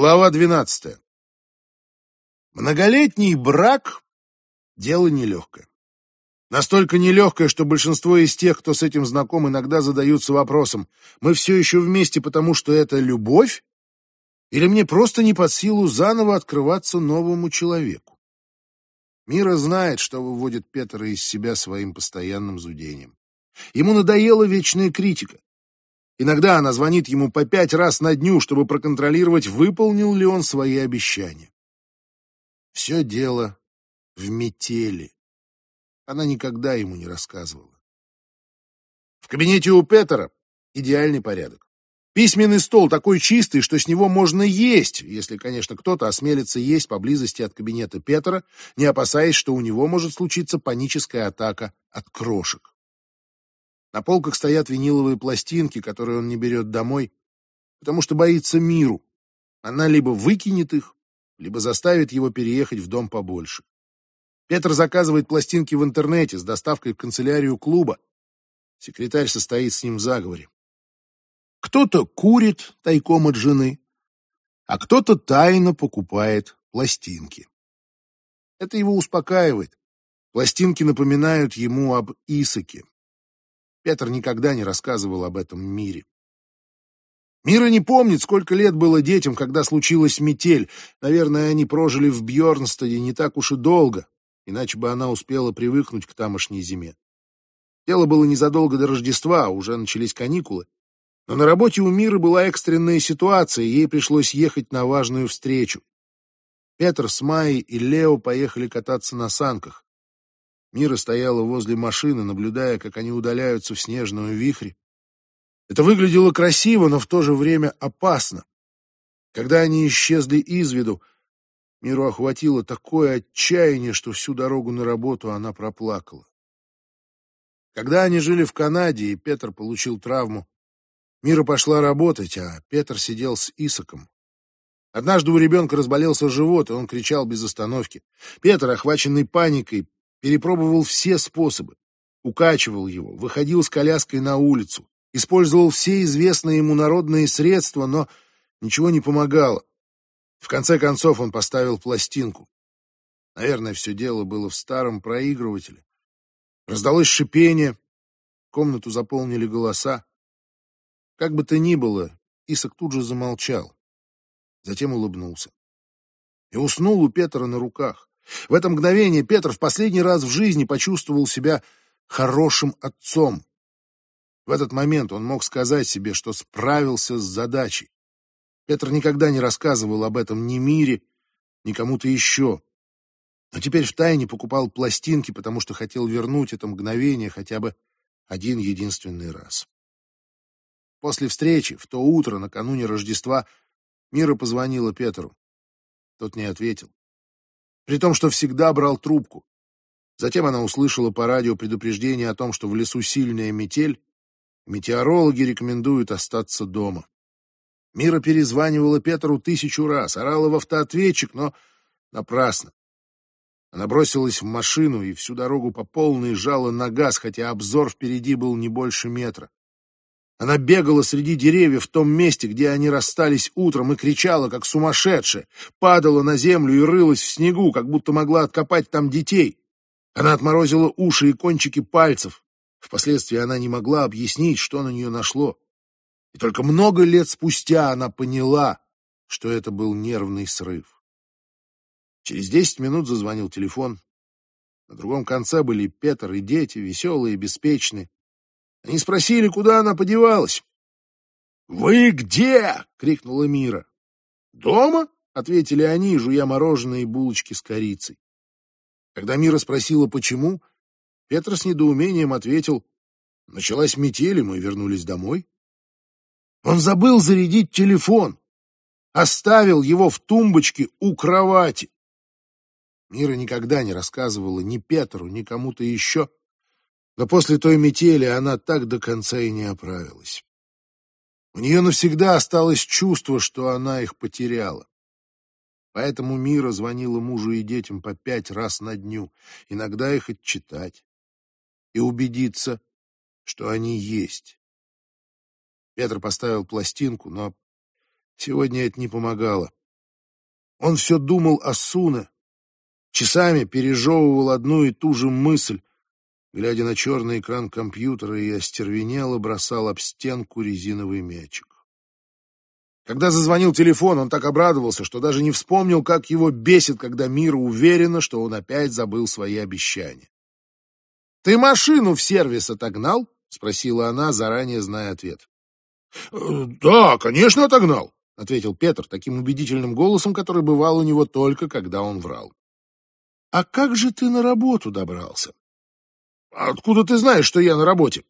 Глава 12. Многолетний брак – дело нелегкое. Настолько нелегкое, что большинство из тех, кто с этим знаком, иногда задаются вопросом, мы все еще вместе, потому что это любовь? Или мне просто не под силу заново открываться новому человеку? Мира знает, что выводит Петра из себя своим постоянным зудением. Ему надоела вечная критика. Иногда она звонит ему по пять раз на дню, чтобы проконтролировать, выполнил ли он свои обещания. Все дело в метели. Она никогда ему не рассказывала. В кабинете у Петера идеальный порядок. Письменный стол такой чистый, что с него можно есть, если, конечно, кто-то осмелится есть поблизости от кабинета Петера, не опасаясь, что у него может случиться паническая атака от крошек. На полках стоят виниловые пластинки, которые он не берет домой, потому что боится миру. Она либо выкинет их, либо заставит его переехать в дом побольше. Петр заказывает пластинки в интернете с доставкой в канцелярию клуба. Секретарь состоит с ним в заговоре. Кто-то курит тайком от жены, а кто-то тайно покупает пластинки. Это его успокаивает. Пластинки напоминают ему об Исаке, Петр никогда не рассказывал об этом мире. Мира не помнит, сколько лет было детям, когда случилась метель. Наверное, они прожили в Бьорнстаде не так уж и долго, иначе бы она успела привыкнуть к тамошней зиме. Дело было незадолго до Рождества, уже начались каникулы. Но на работе у Миры была экстренная ситуация, ей пришлось ехать на важную встречу. Петр с Майей и Лео поехали кататься на санках. Мира стояла возле машины, наблюдая, как они удаляются в снежную вихре. Это выглядело красиво, но в то же время опасно. Когда они исчезли из виду, Миру охватило такое отчаяние, что всю дорогу на работу она проплакала. Когда они жили в Канаде, и Петр получил травму, Мира пошла работать, а Петр сидел с Исаком. Однажды у ребенка разболелся живот, и он кричал без остановки. Петр, охваченный паникой, перепробовал все способы. Укачивал его, выходил с коляской на улицу, использовал все известные ему народные средства, но ничего не помогало. В конце концов он поставил пластинку. Наверное, все дело было в старом проигрывателе. Раздалось шипение, комнату заполнили голоса. Как бы то ни было, Исак тут же замолчал, затем улыбнулся. И уснул у Петра на руках. В это мгновение Петр в последний раз в жизни почувствовал себя хорошим отцом. В этот момент он мог сказать себе, что справился с задачей. Петр никогда не рассказывал об этом ни Мире, ни кому-то еще. Но теперь втайне покупал пластинки, потому что хотел вернуть это мгновение хотя бы один единственный раз. После встречи, в то утро, накануне Рождества, Мира позвонила Петру. Тот не ответил при том, что всегда брал трубку. Затем она услышала по радио предупреждение о том, что в лесу сильная метель, метеорологи рекомендуют остаться дома. Мира перезванивала Петру тысячу раз, орала в автоответчик, но напрасно. Она бросилась в машину и всю дорогу по полной жала на газ, хотя обзор впереди был не больше метра. Она бегала среди деревьев в том месте, где они расстались утром, и кричала, как сумасшедшая, падала на землю и рылась в снегу, как будто могла откопать там детей. Она отморозила уши и кончики пальцев. Впоследствии она не могла объяснить, что на нее нашло. И только много лет спустя она поняла, что это был нервный срыв. Через десять минут зазвонил телефон. На другом конце были Петр и дети, веселые и беспечные. Они спросили, куда она подевалась. «Вы где?» — крикнула Мира. «Дома?» — ответили они, жуя мороженое и булочки с корицей. Когда Мира спросила, почему, Петр с недоумением ответил, «Началась метель, и мы вернулись домой». Он забыл зарядить телефон, оставил его в тумбочке у кровати. Мира никогда не рассказывала ни Петру, ни кому-то еще но после той метели она так до конца и не оправилась. У нее навсегда осталось чувство, что она их потеряла. Поэтому Мира звонила мужу и детям по пять раз на дню, иногда их отчитать и убедиться, что они есть. Петр поставил пластинку, но сегодня это не помогало. Он все думал о Суне, часами пережевывал одну и ту же мысль, глядя на черный экран компьютера и остервенело бросал об стенку резиновый мячик. Когда зазвонил телефон, он так обрадовался, что даже не вспомнил, как его бесит, когда Мира уверена, что он опять забыл свои обещания. «Ты машину в сервис отогнал?» — спросила она, заранее зная ответ. «Э, «Да, конечно, отогнал», — ответил Петр таким убедительным голосом, который бывал у него только, когда он врал. «А как же ты на работу добрался?» «Откуда ты знаешь, что я на работе?»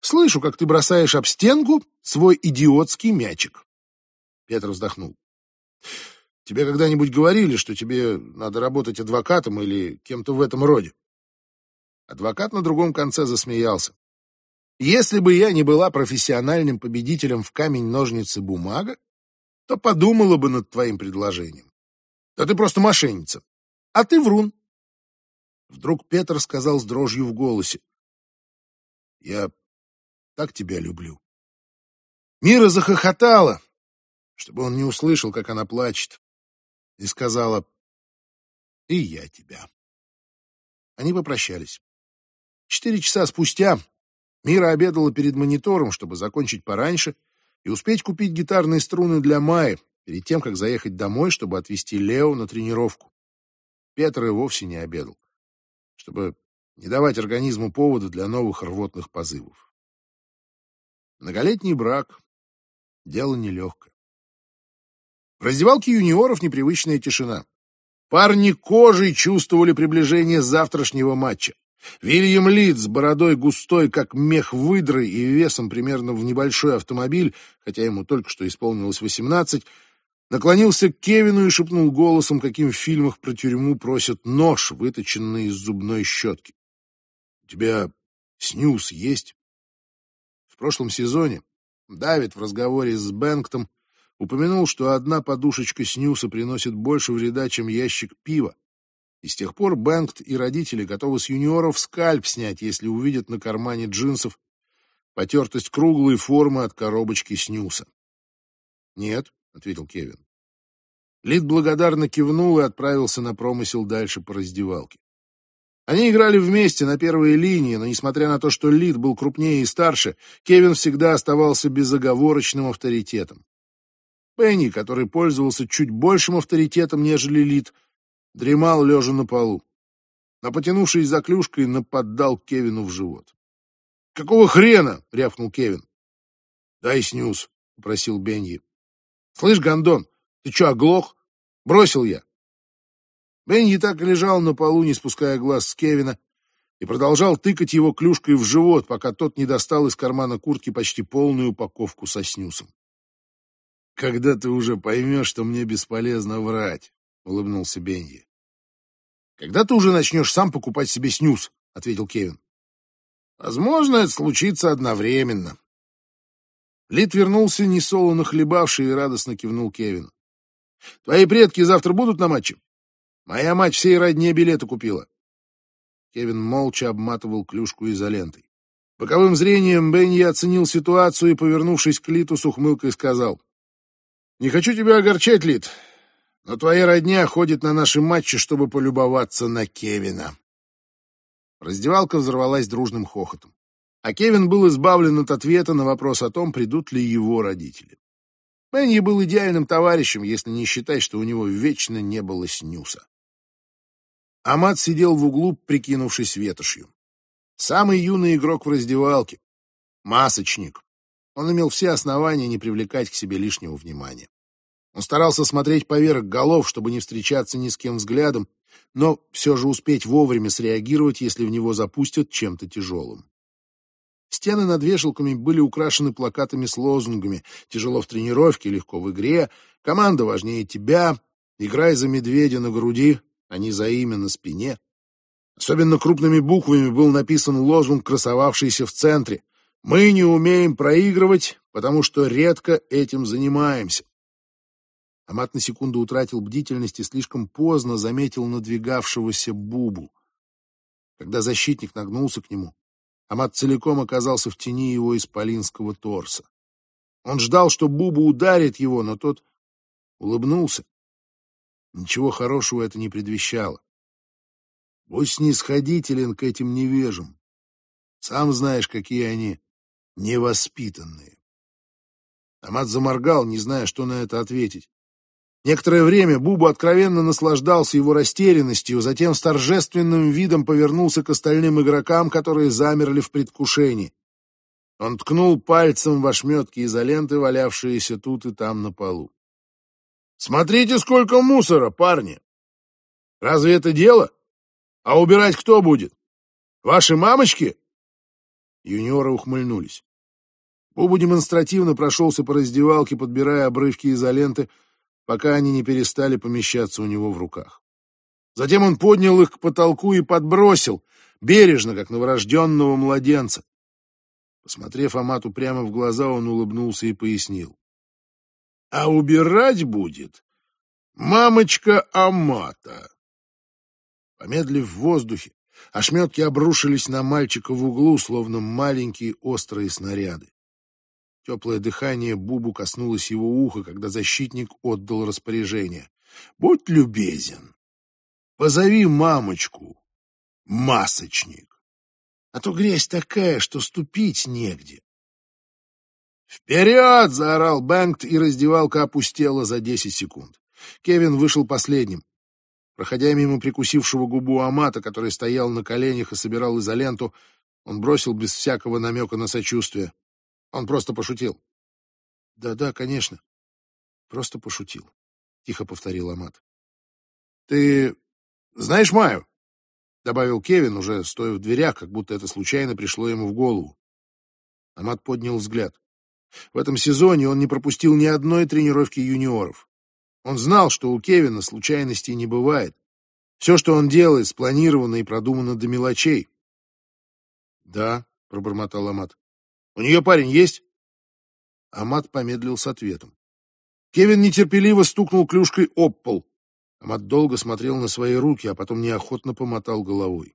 «Слышу, как ты бросаешь об стенку свой идиотский мячик». Петр вздохнул. Тебе когда-нибудь говорили, что тебе надо работать адвокатом или кем-то в этом роде? Адвокат на другом конце засмеялся. Если бы я не была профессиональным победителем в камень-ножницы-бумага, то подумала бы над твоим предложением. Да ты просто мошенница. А ты врун. Вдруг Петр сказал с дрожью в голосе. Я так тебя люблю. Мира захохотала, чтобы он не услышал, как она плачет, и сказала «И я тебя». Они попрощались. Четыре часа спустя Мира обедала перед монитором, чтобы закончить пораньше и успеть купить гитарные струны для Майи перед тем, как заехать домой, чтобы отвезти Лео на тренировку. Петр и вовсе не обедал, чтобы не давать организму повода для новых рвотных позывов. Многолетний брак — дело нелегкое. В раздевалке юниоров непривычная тишина. Парни кожей чувствовали приближение завтрашнего матча. Вильям Лид с бородой густой, как мех выдры, и весом примерно в небольшой автомобиль, хотя ему только что исполнилось восемнадцать, наклонился к Кевину и шепнул голосом, каким в фильмах про тюрьму просят нож, выточенный из зубной щетки. — У тебя снюс есть? В прошлом сезоне Давид в разговоре с Бэнктом упомянул, что одна подушечка снюса приносит больше вреда, чем ящик пива. И с тех пор Бэнкт и родители готовы с юниоров скальп снять, если увидят на кармане джинсов потертость круглой формы от коробочки снюса. «Нет», — ответил Кевин. Лид благодарно кивнул и отправился на промысел дальше по раздевалке. Они играли вместе на первой линии, но несмотря на то, что Лид был крупнее и старше, Кевин всегда оставался безоговорочным авторитетом. Пенни, который пользовался чуть большим авторитетом, нежели Лид, дремал лежа на полу. Но, потянувшись за клюшкой, нападал Кевину в живот. «Какого хрена?» — рявкнул Кевин. «Дай снюс», — попросил Бенни. «Слышь, Гондон, ты что, оглох?» «Бросил я». Бенни так и лежал на полу, не спуская глаз с Кевина, и продолжал тыкать его клюшкой в живот, пока тот не достал из кармана куртки почти полную упаковку со снюсом. «Когда ты уже поймешь, что мне бесполезно врать», — улыбнулся Бенди. «Когда ты уже начнешь сам покупать себе снюс», — ответил Кевин. «Возможно, это случится одновременно». Лид вернулся, несолоно хлебавший, и радостно кивнул Кевин. «Твои предки завтра будут на матче? Моя мать всей родне билеты купила». Кевин молча обматывал клюшку изолентой. Боковым зрением Бенни оценил ситуацию и, повернувшись к Литу, с ухмылкой сказал. Не хочу тебя огорчать, Лид, но твоя родня ходит на наши матчи, чтобы полюбоваться на Кевина. Раздевалка взорвалась дружным хохотом. А Кевин был избавлен от ответа на вопрос о том, придут ли его родители. Мэнни был идеальным товарищем, если не считать, что у него вечно не было снюса. Амат сидел в углу, прикинувшись ветошью. Самый юный игрок в раздевалке. Масочник. Он имел все основания не привлекать к себе лишнего внимания. Он старался смотреть поверх голов, чтобы не встречаться ни с кем взглядом, но все же успеть вовремя среагировать, если в него запустят чем-то тяжелым. Стены над вешалками были украшены плакатами с лозунгами «Тяжело в тренировке, легко в игре», «Команда важнее тебя», «Играй за медведя на груди, а не за имя на спине». Особенно крупными буквами был написан лозунг, красовавшийся в центре мы не умеем проигрывать, потому что редко этим занимаемся. Амат на секунду утратил бдительность и слишком поздно заметил надвигавшегося Бубу. Когда защитник нагнулся к нему, Амат целиком оказался в тени его исполинского торса. Он ждал, что Бубу ударит его, но тот улыбнулся Ничего хорошего это не предвещало. Будь снисходителен к этим невежам. Сам знаешь, какие они невоспитанные. Амат заморгал, не зная, что на это ответить. Некоторое время Бубу откровенно наслаждался его растерянностью, затем с торжественным видом повернулся к остальным игрокам, которые замерли в предвкушении. Он ткнул пальцем в ошметки изоленты, валявшиеся тут и там на полу. «Смотрите, сколько мусора, парни! Разве это дело? А убирать кто будет? Ваши мамочки?» Юниоры ухмыльнулись. Бубу демонстративно прошелся по раздевалке, подбирая обрывки изоленты, пока они не перестали помещаться у него в руках. Затем он поднял их к потолку и подбросил, бережно, как новорожденного младенца. Посмотрев Амату прямо в глаза, он улыбнулся и пояснил. — А убирать будет мамочка Амата. Помедлив в воздухе, ошметки обрушились на мальчика в углу, словно маленькие острые снаряды. Теплое дыхание Бубу коснулось его уха, когда защитник отдал распоряжение. — Будь любезен, позови мамочку, масочник а то грязь такая, что ступить негде. «Вперед!» — заорал Бэнкт, и раздевалка опустела за десять секунд. Кевин вышел последним. Проходя мимо прикусившего губу Амата, который стоял на коленях и собирал изоленту, он бросил без всякого намека на сочувствие. Он просто пошутил. «Да-да, конечно. Просто пошутил», — тихо повторил Амат. «Ты знаешь Маю?» добавил Кевин, уже стоя в дверях, как будто это случайно пришло ему в голову. Амат поднял взгляд. В этом сезоне он не пропустил ни одной тренировки юниоров. Он знал, что у Кевина случайностей не бывает. Все, что он делает, спланировано и продумано до мелочей. «Да», — пробормотал Амат. «У нее парень есть?» Амат помедлил с ответом. Кевин нетерпеливо стукнул клюшкой об пол. Амат долго смотрел на свои руки, а потом неохотно помотал головой.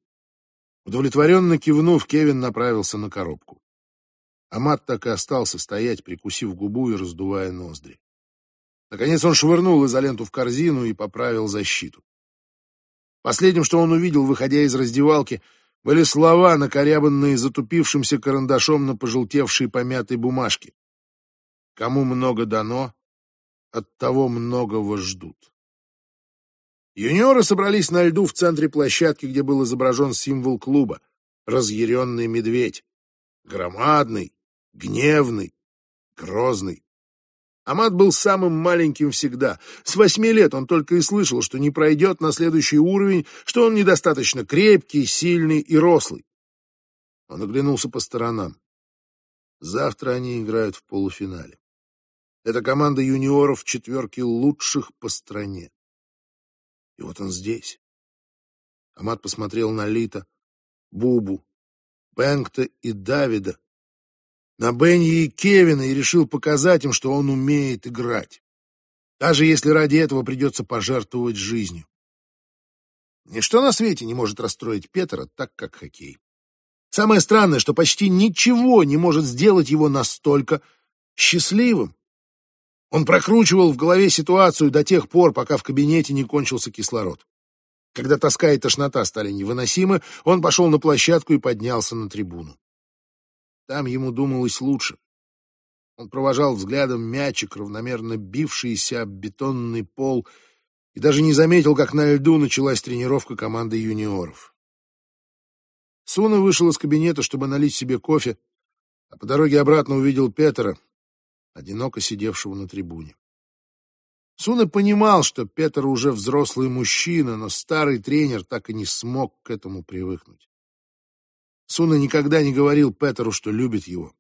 Удовлетворенно кивнув, Кевин направился на коробку. Амат так и остался стоять, прикусив губу и раздувая ноздри. Наконец он швырнул изоленту в корзину и поправил защиту. Последним, что он увидел, выходя из раздевалки, были слова, накорябанные затупившимся карандашом на пожелтевшей помятой бумажке. Кому много дано, от того многого ждут. Юниоры собрались на льду в центре площадки, где был изображен символ клуба — разъяренный медведь. Громадный, гневный, грозный. Амат был самым маленьким всегда. С восьми лет он только и слышал, что не пройдет на следующий уровень, что он недостаточно крепкий, сильный и рослый. Он оглянулся по сторонам. Завтра они играют в полуфинале. Это команда юниоров в четверке лучших по стране. И вот он здесь. Амат посмотрел на Лита, Бубу, Бэнкта и Давида, на Бенни и Кевина и решил показать им, что он умеет играть. Даже если ради этого придется пожертвовать жизнью. Ничто на свете не может расстроить Петра так, как хоккей. Самое странное, что почти ничего не может сделать его настолько счастливым. Он прокручивал в голове ситуацию до тех пор, пока в кабинете не кончился кислород. Когда тоска и тошнота стали невыносимы, он пошел на площадку и поднялся на трибуну. Там ему думалось лучше. Он провожал взглядом мячик, равномерно бившийся об бетонный пол, и даже не заметил, как на льду началась тренировка команды юниоров. Суна вышел из кабинета, чтобы налить себе кофе, а по дороге обратно увидел Петера, одиноко сидевшего на трибуне. Суна понимал, что Петр уже взрослый мужчина, но старый тренер так и не смог к этому привыкнуть. Суна никогда не говорил Петру, что любит его.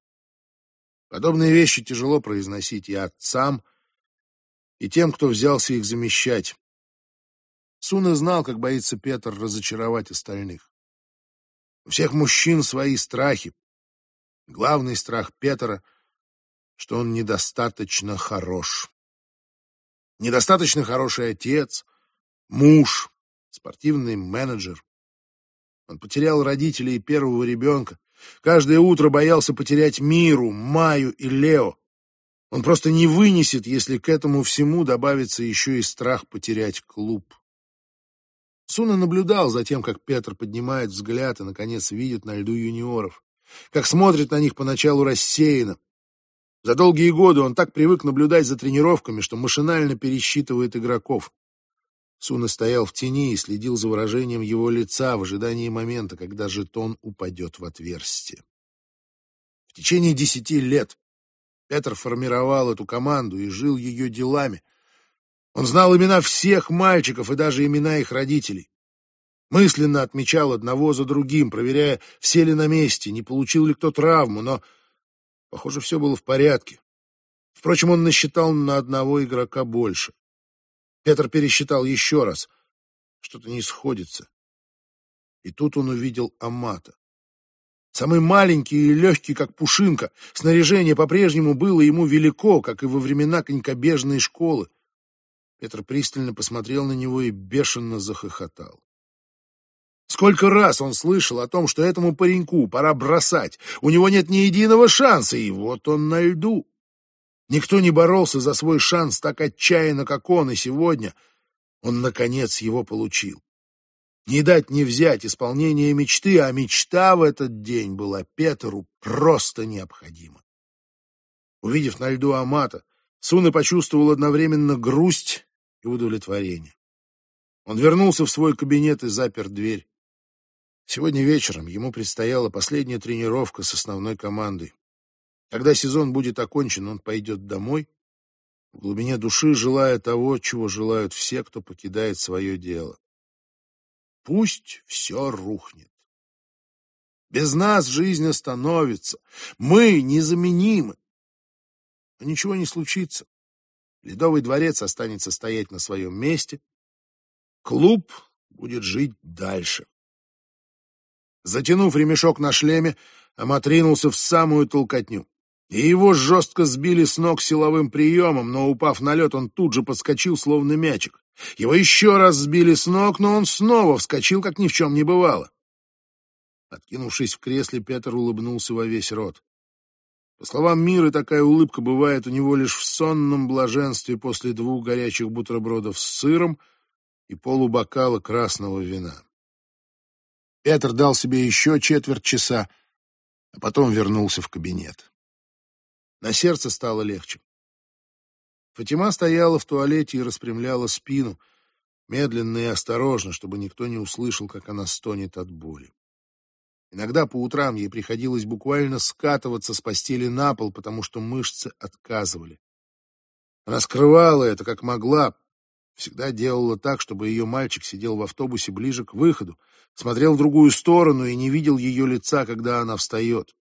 Подобные вещи тяжело произносить и отцам, и тем, кто взялся их замещать. Суна знал, как боится Петр разочаровать остальных. У всех мужчин свои страхи. Главный страх Петра — что он недостаточно хорош. Недостаточно хороший отец, муж, спортивный менеджер. Он потерял родителей первого ребенка. Каждое утро боялся потерять Миру, Маю и Лео. Он просто не вынесет, если к этому всему добавится еще и страх потерять клуб. Суна наблюдал за тем, как Петр поднимает взгляд и, наконец, видит на льду юниоров, как смотрит на них поначалу рассеянно. За долгие годы он так привык наблюдать за тренировками, что машинально пересчитывает игроков. Суна стоял в тени и следил за выражением его лица в ожидании момента, когда жетон упадет в отверстие. В течение десяти лет Петр формировал эту команду и жил ее делами. Он знал имена всех мальчиков и даже имена их родителей. Мысленно отмечал одного за другим, проверяя, все ли на месте, не получил ли кто травму, но, похоже, все было в порядке. Впрочем, он насчитал на одного игрока больше. Петр пересчитал еще раз. Что-то не сходится. И тут он увидел Амата. Самый маленький и легкий, как пушинка. Снаряжение по-прежнему было ему велико, как и во времена конькобежной школы. Петр пристально посмотрел на него и бешено захохотал. Сколько раз он слышал о том, что этому пареньку пора бросать, у него нет ни единого шанса, и вот он на льду. Никто не боролся за свой шанс так отчаянно, как он, и сегодня он, наконец, его получил. Не дать не взять исполнение мечты, а мечта в этот день была Петру просто необходима. Увидев на льду Амата, Суна почувствовал одновременно грусть и удовлетворение. Он вернулся в свой кабинет и запер дверь. Сегодня вечером ему предстояла последняя тренировка с основной командой. Когда сезон будет окончен, он пойдет домой, в глубине души желая того, чего желают все, кто покидает свое дело. Пусть все рухнет. Без нас жизнь остановится. Мы незаменимы. Но ничего не случится. Ледовый дворец останется стоять на своем месте. Клуб будет жить дальше. Затянув ремешок на шлеме, Амат ринулся в самую толкотню. И его жестко сбили с ног силовым приемом, но, упав на лед, он тут же подскочил, словно мячик. Его еще раз сбили с ног, но он снова вскочил, как ни в чем не бывало. Откинувшись в кресле, Петр улыбнулся во весь рот. По словам Миры, такая улыбка бывает у него лишь в сонном блаженстве после двух горячих бутербродов с сыром и полубокала красного вина. Петр дал себе еще четверть часа, а потом вернулся в кабинет. На сердце стало легче. Фатима стояла в туалете и распрямляла спину, медленно и осторожно, чтобы никто не услышал, как она стонет от боли. Иногда по утрам ей приходилось буквально скатываться с постели на пол, потому что мышцы отказывали. Она скрывала это как могла, всегда делала так, чтобы ее мальчик сидел в автобусе ближе к выходу, смотрел в другую сторону и не видел ее лица, когда она встает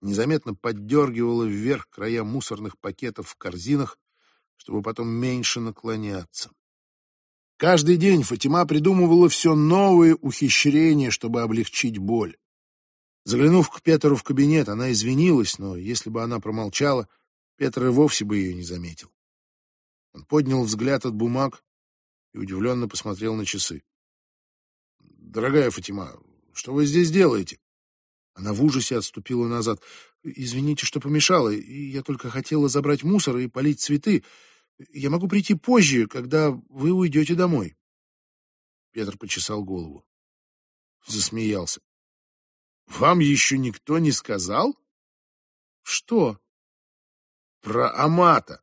незаметно поддергивала вверх края мусорных пакетов в корзинах, чтобы потом меньше наклоняться. Каждый день Фатима придумывала все новые ухищрения, чтобы облегчить боль. Заглянув к Петру в кабинет, она извинилась, но если бы она промолчала, Петр и вовсе бы ее не заметил. Он поднял взгляд от бумаг и удивленно посмотрел на часы. «Дорогая Фатима, что вы здесь делаете?» Она в ужасе отступила назад. «Извините, что помешала. Я только хотела забрать мусор и полить цветы. Я могу прийти позже, когда вы уйдете домой». Петр почесал голову. Засмеялся. «Вам еще никто не сказал?» «Что?» «Про Амата».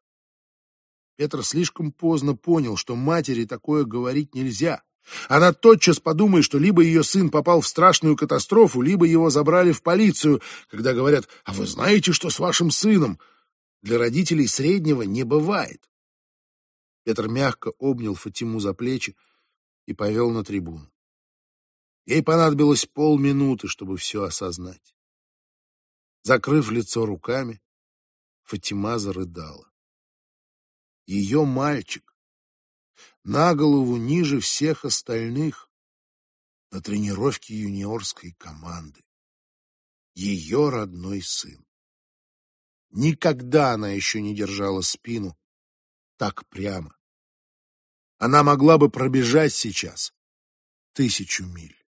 Петр слишком поздно понял, что матери такое говорить нельзя. Она тотчас подумает, что либо ее сын попал в страшную катастрофу, либо его забрали в полицию, когда говорят «А вы знаете, что с вашим сыном?» Для родителей среднего не бывает. Петр мягко обнял Фатиму за плечи и повел на трибуну. Ей понадобилось полминуты, чтобы все осознать. Закрыв лицо руками, Фатима зарыдала. Ее мальчик на голову ниже всех остальных на тренировке юниорской команды. Ее родной сын. Никогда она еще не держала спину так прямо. Она могла бы пробежать сейчас тысячу миль.